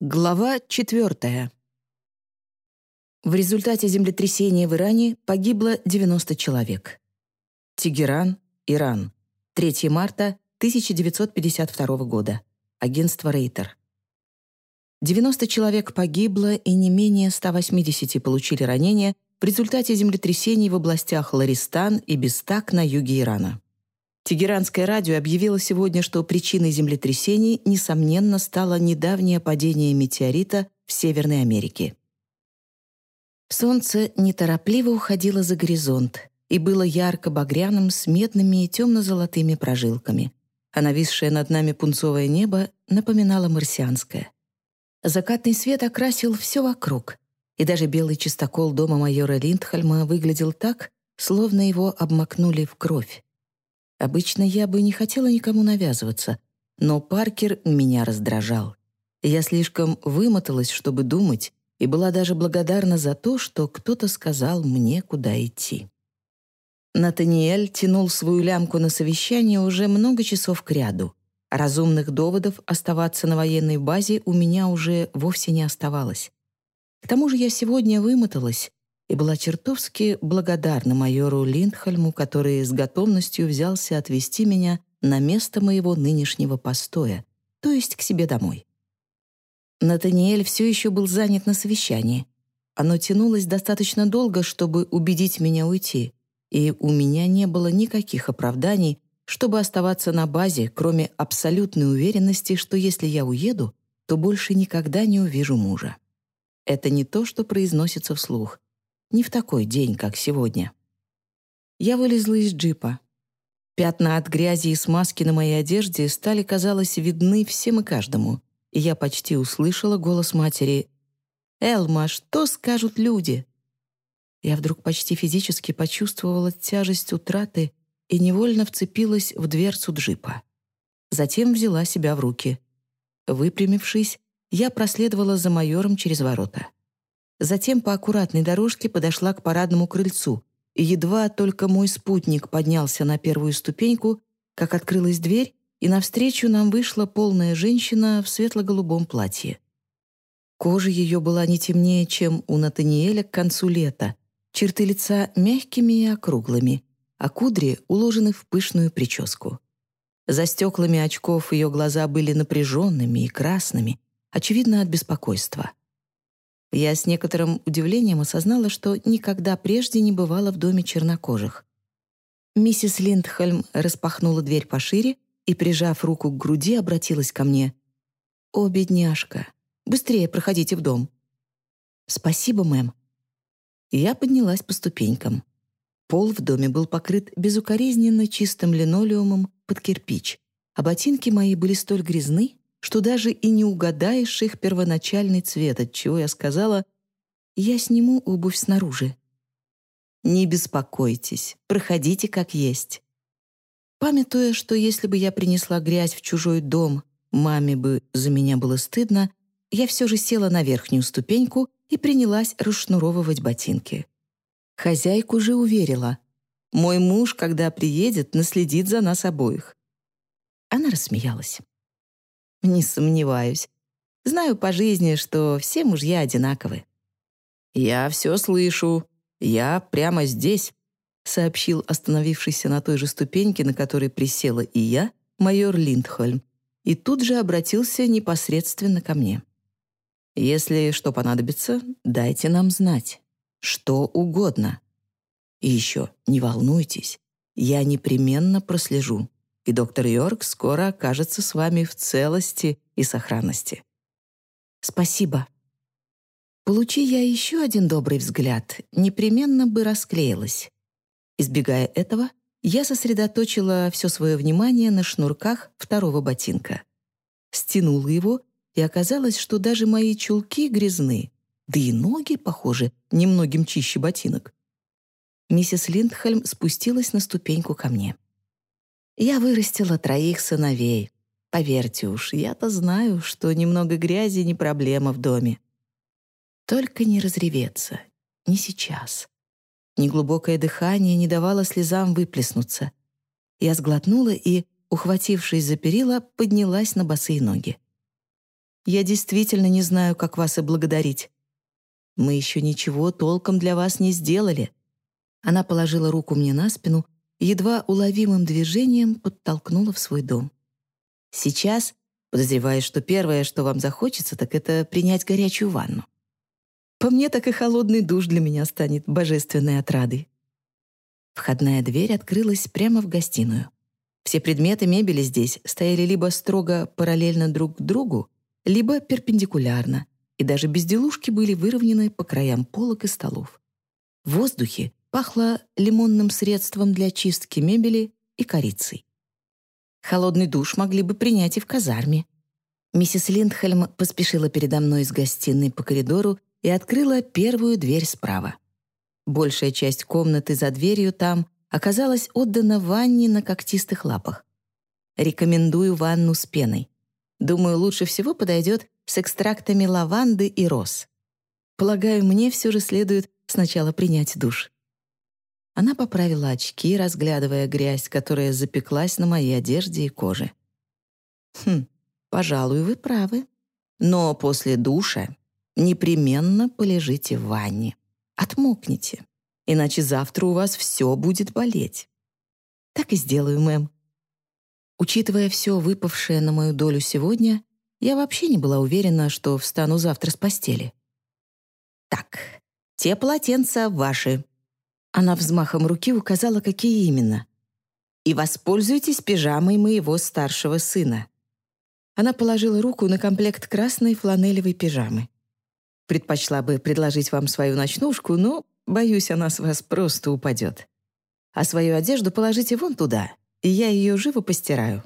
Глава 4. В результате землетрясения в Иране погибло 90 человек. Тегеран, Иран. 3 марта 1952 года. Агентство Рейтер. 90 человек погибло и не менее 180 получили ранения в результате землетрясений в областях Ларистан и Бестак на юге Ирана. Тегеранское радио объявило сегодня, что причиной землетрясений, несомненно, стало недавнее падение метеорита в Северной Америке. Солнце неторопливо уходило за горизонт и было ярко-багряным с медными и темно-золотыми прожилками, а нависшее над нами пунцовое небо напоминало марсианское. Закатный свет окрасил все вокруг, и даже белый чистокол дома майора Линдхальма выглядел так, словно его обмакнули в кровь. Обычно я бы не хотела никому навязываться, но Паркер меня раздражал. Я слишком вымоталась, чтобы думать, и была даже благодарна за то, что кто-то сказал мне, куда идти. Натаниэль тянул свою лямку на совещание уже много часов кряду. Разумных доводов оставаться на военной базе у меня уже вовсе не оставалось. К тому же я сегодня вымоталась и была чертовски благодарна майору Линдхальму, который с готовностью взялся отвезти меня на место моего нынешнего постоя, то есть к себе домой. Натаниэль все еще был занят на совещании. Оно тянулось достаточно долго, чтобы убедить меня уйти, и у меня не было никаких оправданий, чтобы оставаться на базе, кроме абсолютной уверенности, что если я уеду, то больше никогда не увижу мужа. Это не то, что произносится вслух. Не в такой день, как сегодня. Я вылезла из джипа. Пятна от грязи и смазки на моей одежде стали, казалось, видны всем и каждому, и я почти услышала голос матери «Элма, что скажут люди?» Я вдруг почти физически почувствовала тяжесть утраты и невольно вцепилась в дверцу джипа. Затем взяла себя в руки. Выпрямившись, я проследовала за майором через ворота. Затем по аккуратной дорожке подошла к парадному крыльцу, и едва только мой спутник поднялся на первую ступеньку, как открылась дверь, и навстречу нам вышла полная женщина в светло-голубом платье. Кожа ее была не темнее, чем у Натаниэля к концу лета, черты лица мягкими и округлыми, а кудри уложены в пышную прическу. За стеклами очков ее глаза были напряженными и красными, очевидно, от беспокойства. Я с некоторым удивлением осознала, что никогда прежде не бывала в доме чернокожих. Миссис Линдхольм распахнула дверь пошире и, прижав руку к груди, обратилась ко мне. «О, бедняжка, быстрее проходите в дом». «Спасибо, мэм». Я поднялась по ступенькам. Пол в доме был покрыт безукоризненно чистым линолеумом под кирпич, а ботинки мои были столь грязны, что даже и не угадаешь их первоначальный цвет, от чего я сказала «Я сниму обувь снаружи». «Не беспокойтесь, проходите как есть». Памятуя, что если бы я принесла грязь в чужой дом, маме бы за меня было стыдно, я все же села на верхнюю ступеньку и принялась расшнуровывать ботинки. Хозяйку же уверила. «Мой муж, когда приедет, наследит за нас обоих». Она рассмеялась. Не сомневаюсь. Знаю по жизни, что все мужья одинаковы. «Я все слышу. Я прямо здесь», — сообщил остановившийся на той же ступеньке, на которой присела и я, майор Линдхольм, и тут же обратился непосредственно ко мне. «Если что понадобится, дайте нам знать. Что угодно. И еще не волнуйтесь, я непременно прослежу и доктор Йорк скоро окажется с вами в целости и сохранности. Спасибо. Получи я еще один добрый взгляд, непременно бы расклеилась. Избегая этого, я сосредоточила все свое внимание на шнурках второго ботинка. Стянула его, и оказалось, что даже мои чулки грязны, да и ноги, похоже, немногим чище ботинок. Миссис Линдхельм спустилась на ступеньку ко мне. Я вырастила троих сыновей. Поверьте уж, я-то знаю, что немного грязи не проблема в доме. Только не разреветься. Не сейчас. Неглубокое дыхание не давало слезам выплеснуться. Я сглотнула и, ухватившись за перила, поднялась на босые ноги. Я действительно не знаю, как вас и благодарить. Мы еще ничего толком для вас не сделали». Она положила руку мне на спину едва уловимым движением подтолкнула в свой дом. «Сейчас, подозреваю, что первое, что вам захочется, так это принять горячую ванну. По мне, так и холодный душ для меня станет божественной отрадой». Входная дверь открылась прямо в гостиную. Все предметы мебели здесь стояли либо строго параллельно друг к другу, либо перпендикулярно, и даже безделушки были выровнены по краям полок и столов. В воздухе пахло лимонным средством для чистки мебели и корицей. Холодный душ могли бы принять и в казарме. Миссис Линдхельм поспешила передо мной из гостиной по коридору и открыла первую дверь справа. Большая часть комнаты за дверью там оказалась отдана ванне на когтистых лапах. Рекомендую ванну с пеной. Думаю, лучше всего подойдет с экстрактами лаванды и роз. Полагаю, мне все же следует сначала принять душ. Она поправила очки, разглядывая грязь, которая запеклась на моей одежде и коже. «Хм, пожалуй, вы правы. Но после душа непременно полежите в ванне. Отмокните, иначе завтра у вас все будет болеть». «Так и сделаю, мэм», Учитывая все выпавшее на мою долю сегодня, я вообще не была уверена, что встану завтра с постели. «Так, те полотенца ваши». Она взмахом руки указала, какие именно. «И воспользуйтесь пижамой моего старшего сына». Она положила руку на комплект красной фланелевой пижамы. Предпочла бы предложить вам свою ночнушку, но, боюсь, она с вас просто упадет. А свою одежду положите вон туда, и я ее живо постираю».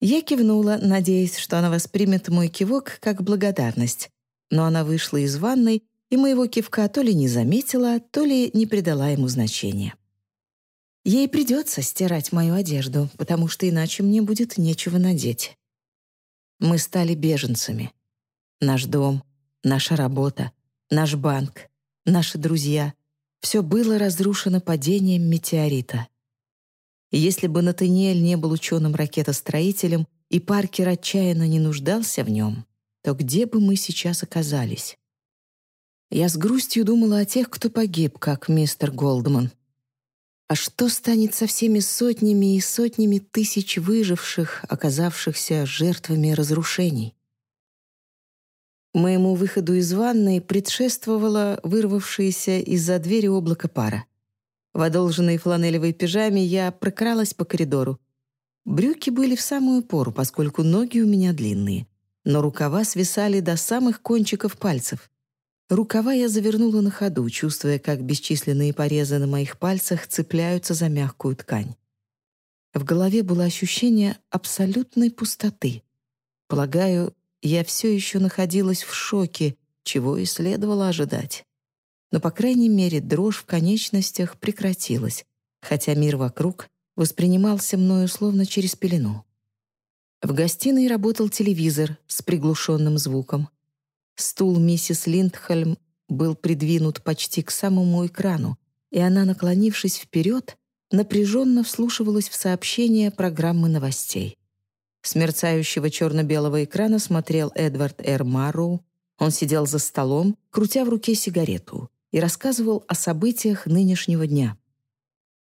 Я кивнула, надеясь, что она воспримет мой кивок как благодарность, но она вышла из ванной, и моего кивка то ли не заметила, то ли не придала ему значения. Ей придется стирать мою одежду, потому что иначе мне будет нечего надеть. Мы стали беженцами. Наш дом, наша работа, наш банк, наши друзья — все было разрушено падением метеорита. Если бы Натаниэль не был ученым-ракетостроителем и Паркер отчаянно не нуждался в нем, то где бы мы сейчас оказались? Я с грустью думала о тех, кто погиб, как мистер Голдман. А что станет со всеми сотнями и сотнями тысяч выживших, оказавшихся жертвами разрушений? Моему выходу из ванной предшествовало вырвавшееся из-за двери облако пара. В одолженной фланелевой пижаме я прокралась по коридору. Брюки были в самую пору, поскольку ноги у меня длинные, но рукава свисали до самых кончиков пальцев. Рукава я завернула на ходу, чувствуя, как бесчисленные порезы на моих пальцах цепляются за мягкую ткань. В голове было ощущение абсолютной пустоты. Полагаю, я все еще находилась в шоке, чего и следовало ожидать но, по крайней мере, дрожь в конечностях прекратилась, хотя мир вокруг воспринимался мною словно через пелену. В гостиной работал телевизор с приглушенным звуком. Стул миссис Линдхольм был придвинут почти к самому экрану, и она, наклонившись вперед, напряженно вслушивалась в сообщения программы новостей. С мерцающего черно-белого экрана смотрел Эдвард Р. Марроу. Он сидел за столом, крутя в руке сигарету и рассказывал о событиях нынешнего дня.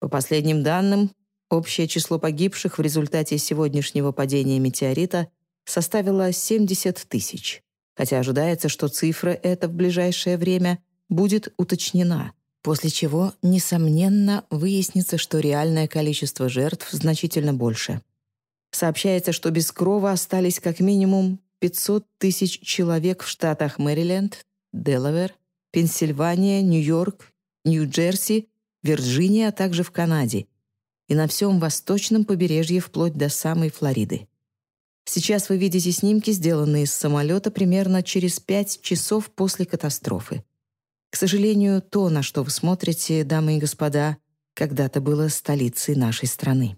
По последним данным, общее число погибших в результате сегодняшнего падения метеорита составило 70 тысяч, хотя ожидается, что цифра эта в ближайшее время будет уточнена, после чего, несомненно, выяснится, что реальное количество жертв значительно больше. Сообщается, что без крова остались как минимум 500 тысяч человек в штатах Мэриленд, Делавер, Пенсильвания, Нью-Йорк, Нью-Джерси, Вирджиния, а также в Канаде и на всем восточном побережье вплоть до самой Флориды. Сейчас вы видите снимки, сделанные с самолета примерно через пять часов после катастрофы. К сожалению, то, на что вы смотрите, дамы и господа, когда-то было столицей нашей страны.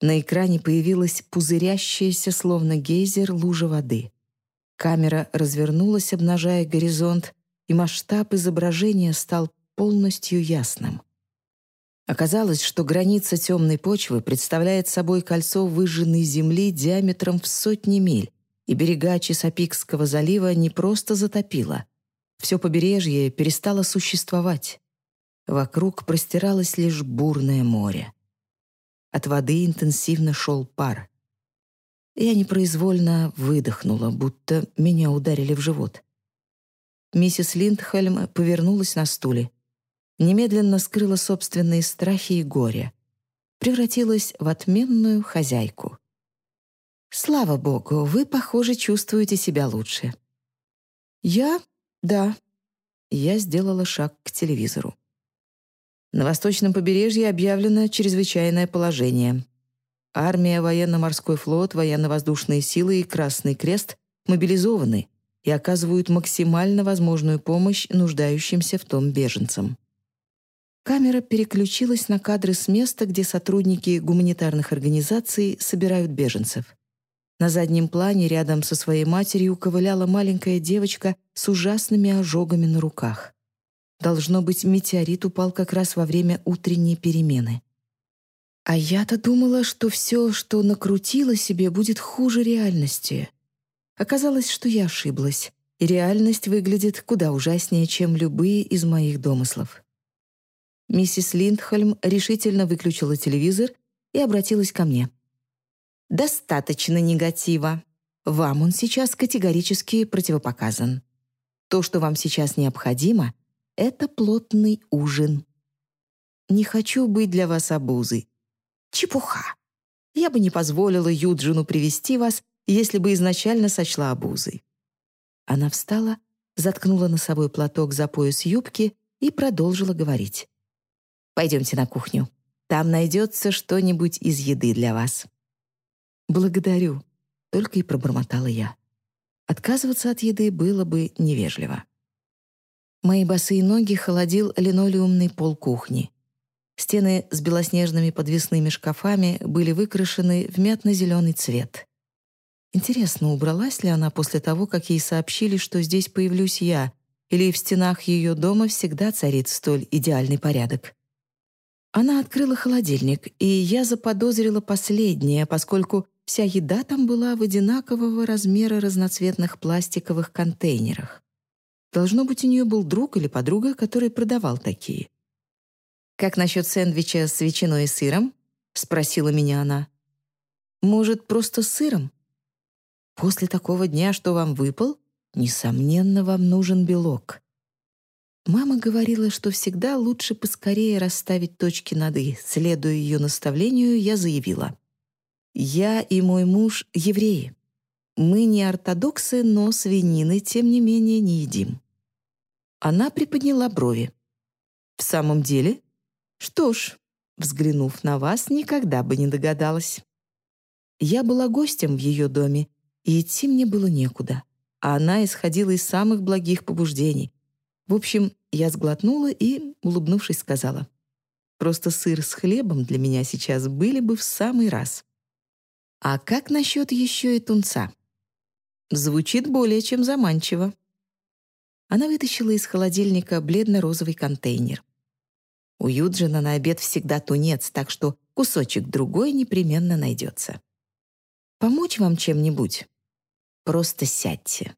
На экране появилась пузырящаяся, словно гейзер, лужа воды. Камера развернулась, обнажая горизонт, и масштаб изображения стал полностью ясным. Оказалось, что граница темной почвы представляет собой кольцо выжженной земли диаметром в сотни миль, и берега Чесапикского залива не просто затопило. Все побережье перестало существовать. Вокруг простиралось лишь бурное море. От воды интенсивно шел пар. Я непроизвольно выдохнула, будто меня ударили в живот. Миссис Линдхельм повернулась на стуле. Немедленно скрыла собственные страхи и горе. Превратилась в отменную хозяйку. «Слава богу, вы, похоже, чувствуете себя лучше». «Я? Да». Я сделала шаг к телевизору. На восточном побережье объявлено чрезвычайное положение. Армия, военно-морской флот, военно-воздушные силы и Красный Крест мобилизованы и оказывают максимально возможную помощь нуждающимся в том беженцам. Камера переключилась на кадры с места, где сотрудники гуманитарных организаций собирают беженцев. На заднем плане рядом со своей матерью ковыляла маленькая девочка с ужасными ожогами на руках. Должно быть, метеорит упал как раз во время утренней перемены. А я-то думала, что все, что накрутила себе, будет хуже реальности. Оказалось, что я ошиблась, и реальность выглядит куда ужаснее, чем любые из моих домыслов. Миссис Линдхольм решительно выключила телевизор и обратилась ко мне. Достаточно негатива. Вам он сейчас категорически противопоказан. То, что вам сейчас необходимо, это плотный ужин. Не хочу быть для вас обузой. Чепуха. Я бы не позволила Юджину привести вас, если бы изначально сочла обузой. Она встала, заткнула носовой платок за пояс юбки и продолжила говорить. «Пойдемте на кухню. Там найдется что-нибудь из еды для вас». «Благодарю», — только и пробормотала я. Отказываться от еды было бы невежливо. Мои босые ноги холодил линолеумный пол кухни. Стены с белоснежными подвесными шкафами были выкрашены в мятно-зеленый цвет. Интересно, убралась ли она после того, как ей сообщили, что здесь появлюсь я, или в стенах ее дома всегда царит столь идеальный порядок? Она открыла холодильник, и я заподозрила последнее, поскольку Вся еда там была в одинакового размера разноцветных пластиковых контейнерах. Должно быть, у нее был друг или подруга, который продавал такие. «Как насчет сэндвича с ветчиной и сыром?» — спросила меня она. «Может, просто с сыром?» «После такого дня, что вам выпал, несомненно, вам нужен белок». Мама говорила, что всегда лучше поскорее расставить точки над «и». Следуя ее наставлению, я заявила. Я и мой муж — евреи. Мы не ортодоксы, но свинины, тем не менее, не едим». Она приподняла брови. «В самом деле? Что ж, взглянув на вас, никогда бы не догадалась». Я была гостем в ее доме, и идти мне было некуда, а она исходила из самых благих побуждений. В общем, я сглотнула и, улыбнувшись, сказала, «Просто сыр с хлебом для меня сейчас были бы в самый раз». А как насчет еще и тунца? Звучит более чем заманчиво. Она вытащила из холодильника бледно-розовый контейнер. У Юджина на обед всегда тунец, так что кусочек другой непременно найдется. Помочь вам чем-нибудь? Просто сядьте.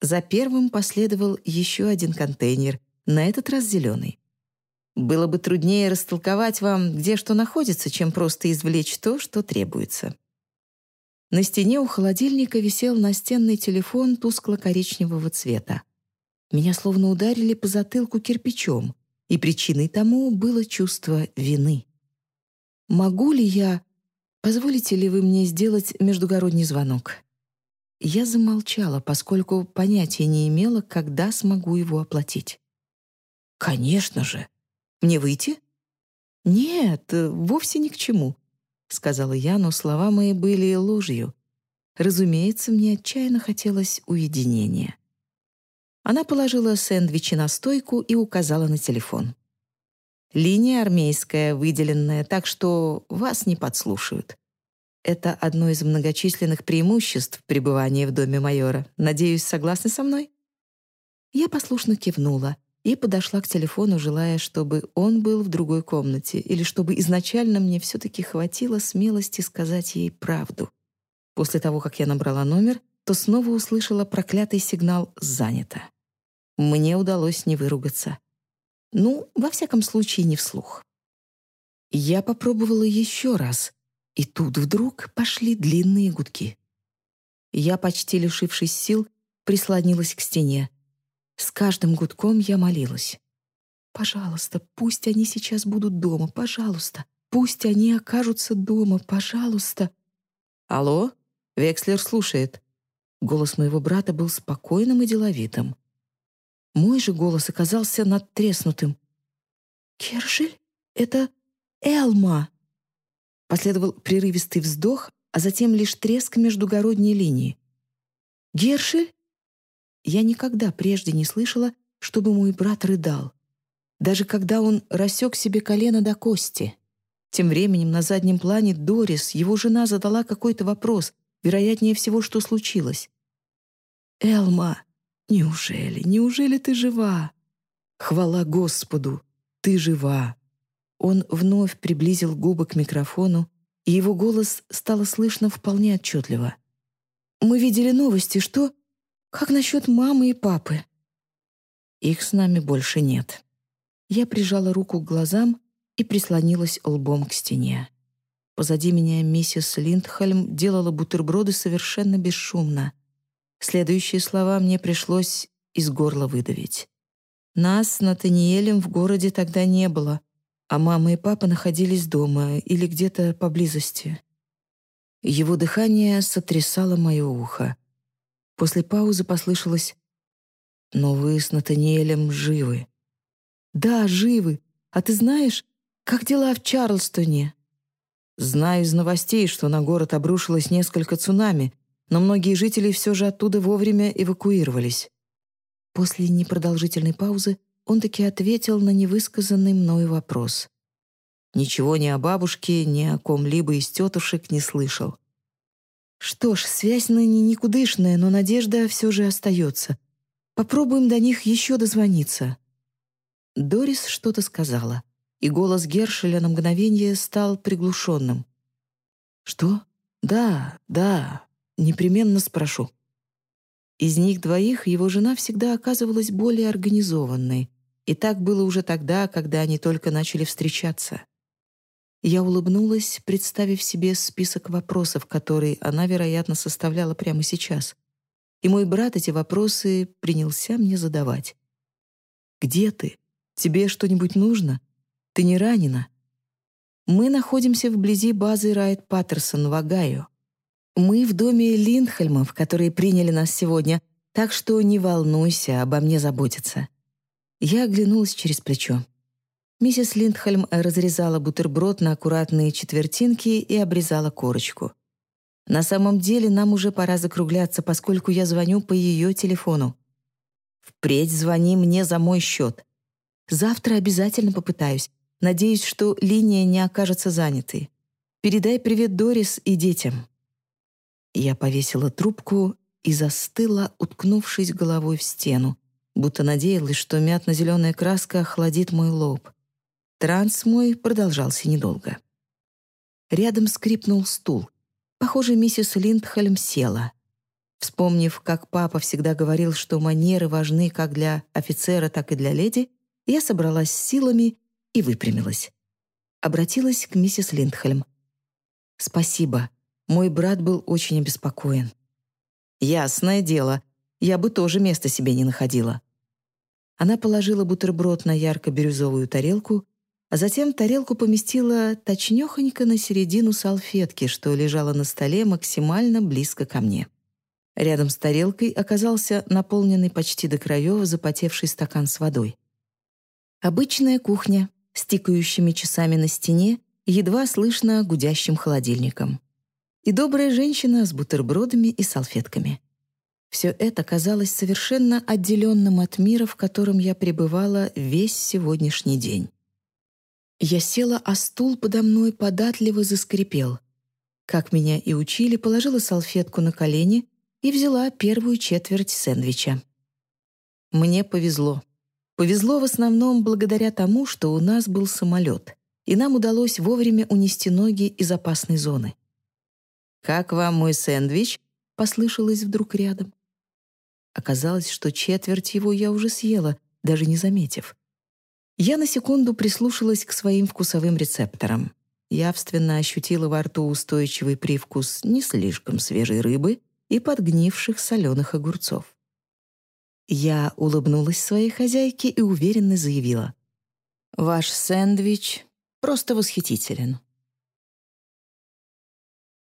За первым последовал еще один контейнер, на этот раз зеленый. Было бы труднее растолковать вам, где что находится, чем просто извлечь то, что требуется. На стене у холодильника висел настенный телефон тускло-коричневого цвета. Меня словно ударили по затылку кирпичом, и причиной тому было чувство вины. «Могу ли я... Позволите ли вы мне сделать междугородний звонок?» Я замолчала, поскольку понятия не имела, когда смогу его оплатить. «Конечно же!» Мне выйти?» «Нет, вовсе ни к чему», — сказала я, но слова мои были ложью. Разумеется, мне отчаянно хотелось уединения. Она положила сэндвичи на стойку и указала на телефон. «Линия армейская, выделенная, так что вас не подслушают. Это одно из многочисленных преимуществ пребывания в доме майора. Надеюсь, согласны со мной?» Я послушно кивнула и подошла к телефону, желая, чтобы он был в другой комнате или чтобы изначально мне все-таки хватило смелости сказать ей правду. После того, как я набрала номер, то снова услышала проклятый сигнал «занято». Мне удалось не выругаться. Ну, во всяком случае, не вслух. Я попробовала еще раз, и тут вдруг пошли длинные гудки. Я, почти лишившись сил, прислонилась к стене. С каждым гудком я молилась. «Пожалуйста, пусть они сейчас будут дома, пожалуйста. Пусть они окажутся дома, пожалуйста». «Алло?» — Векслер слушает. Голос моего брата был спокойным и деловитым. Мой же голос оказался надтреснутым. «Кершель? Это Элма!» Последовал прерывистый вздох, а затем лишь треск междугородней линии. «Гершель?» Я никогда прежде не слышала, чтобы мой брат рыдал. Даже когда он рассек себе колено до кости. Тем временем на заднем плане Дорис, его жена, задала какой-то вопрос, вероятнее всего, что случилось. «Элма, неужели, неужели ты жива?» «Хвала Господу, ты жива!» Он вновь приблизил губы к микрофону, и его голос стало слышно вполне отчетливо. «Мы видели новости, что... Как насчет мамы и папы?» «Их с нами больше нет». Я прижала руку к глазам и прислонилась лбом к стене. Позади меня миссис Линдхольм делала бутерброды совершенно бесшумно. Следующие слова мне пришлось из горла выдавить. Нас с Натаниэлем в городе тогда не было, а мама и папа находились дома или где-то поблизости. Его дыхание сотрясало мое ухо. После паузы послышалось «Но вы с Натаниэлем живы». «Да, живы. А ты знаешь, как дела в Чарльстоне?» «Знаю из новостей, что на город обрушилось несколько цунами, но многие жители все же оттуда вовремя эвакуировались». После непродолжительной паузы он таки ответил на невысказанный мною вопрос. Ничего ни о бабушке, ни о ком-либо из тетушек не слышал. Что ж, связь ныне никудышная, но надежда все же остается. Попробуем до них еще дозвониться. Дорис что-то сказала, и голос Гершеля на мгновение стал приглушенным. «Что? Да, да, непременно спрошу». Из них двоих его жена всегда оказывалась более организованной, и так было уже тогда, когда они только начали встречаться. Я улыбнулась, представив себе список вопросов, которые она, вероятно, составляла прямо сейчас. И мой брат эти вопросы принялся мне задавать. «Где ты? Тебе что-нибудь нужно? Ты не ранена?» Мы находимся вблизи базы Райт Паттерсон в Огайо. Мы в доме Линдхельмов, которые приняли нас сегодня, так что не волнуйся, обо мне заботиться. Я оглянулась через плечо. Миссис Линдхельм разрезала бутерброд на аккуратные четвертинки и обрезала корочку. На самом деле нам уже пора закругляться, поскольку я звоню по ее телефону. Впредь звони мне за мой счет. Завтра обязательно попытаюсь. Надеюсь, что линия не окажется занятой. Передай привет Дорис и детям. Я повесила трубку и застыла, уткнувшись головой в стену, будто надеялась, что мятно-зеленая краска охладит мой лоб. Транс мой продолжался недолго. Рядом скрипнул стул. Похоже, миссис Линдхельм села. Вспомнив, как папа всегда говорил, что манеры важны как для офицера, так и для леди, я собралась с силами и выпрямилась. Обратилась к миссис Линдхельм. «Спасибо. Мой брат был очень обеспокоен». «Ясное дело. Я бы тоже места себе не находила». Она положила бутерброд на ярко-бирюзовую тарелку, а затем тарелку поместила точнёхонько на середину салфетки, что лежала на столе максимально близко ко мне. Рядом с тарелкой оказался наполненный почти до краев запотевший стакан с водой. Обычная кухня с тикающими часами на стене, едва слышно гудящим холодильником. И добрая женщина с бутербродами и салфетками. Все это казалось совершенно отделенным от мира, в котором я пребывала весь сегодняшний день. Я села, а стул подо мной податливо заскрипел. Как меня и учили, положила салфетку на колени и взяла первую четверть сэндвича. Мне повезло. Повезло в основном благодаря тому, что у нас был самолет, и нам удалось вовремя унести ноги из опасной зоны. «Как вам мой сэндвич?» — послышалось вдруг рядом. Оказалось, что четверть его я уже съела, даже не заметив. Я на секунду прислушалась к своим вкусовым рецепторам. Явственно ощутила во рту устойчивый привкус не слишком свежей рыбы и подгнивших соленых огурцов. Я улыбнулась своей хозяйке и уверенно заявила. «Ваш сэндвич просто восхитителен.